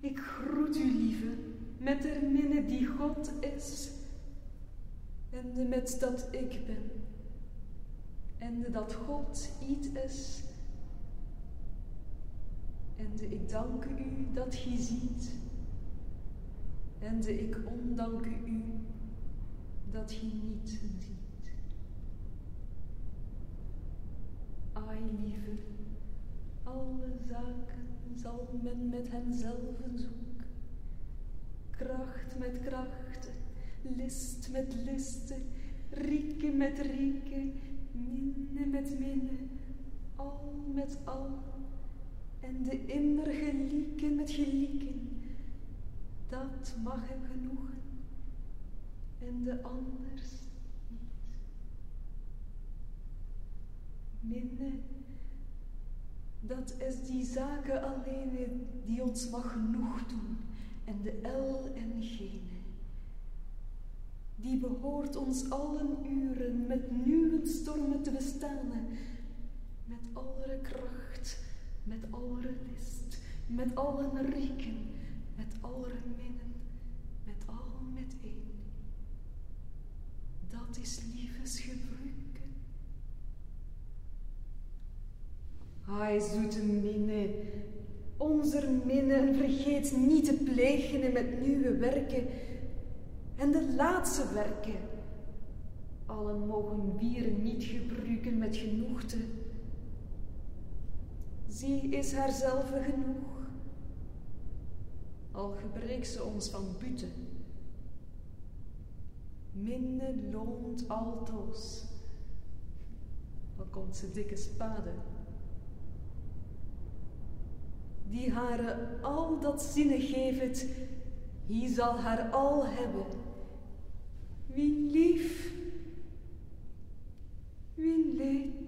Ik groet u, lieve, met de minne die God is, en de met dat ik ben, en dat God iets is, en ik dank u dat gij ziet, en ik ondank u dat gij niet ziet. Ai, lieve, alle zaken zal men met henzelven zoeken. Kracht met krachten, list met listen, rieke met rieke, minne met minne, al met al, en de immer gelieken met gelieken. Dat mag hem genoegen, en de anders niet. Minne dat is die zaken alleen die ons mag genoeg doen en de el en gene. Die behoort ons allen uren met nieuwe stormen te bestaan, met alle kracht, met alle list, met alle rieken, met alle minnen, met al met één. Dat is liefdesgebruik. Ai, zoete minne, onze minne, vergeet niet te plegen met nieuwe werken en de laatste werken. Allen mogen wieren niet gebruiken met genoegte. Zie is haarzelf genoeg, al gebreekt ze ons van bute. Minne loont altoos, al komt ze dikke spade die hare al dat zinnen geeft, hij zal haar al hebben. Wie lief, wie leed.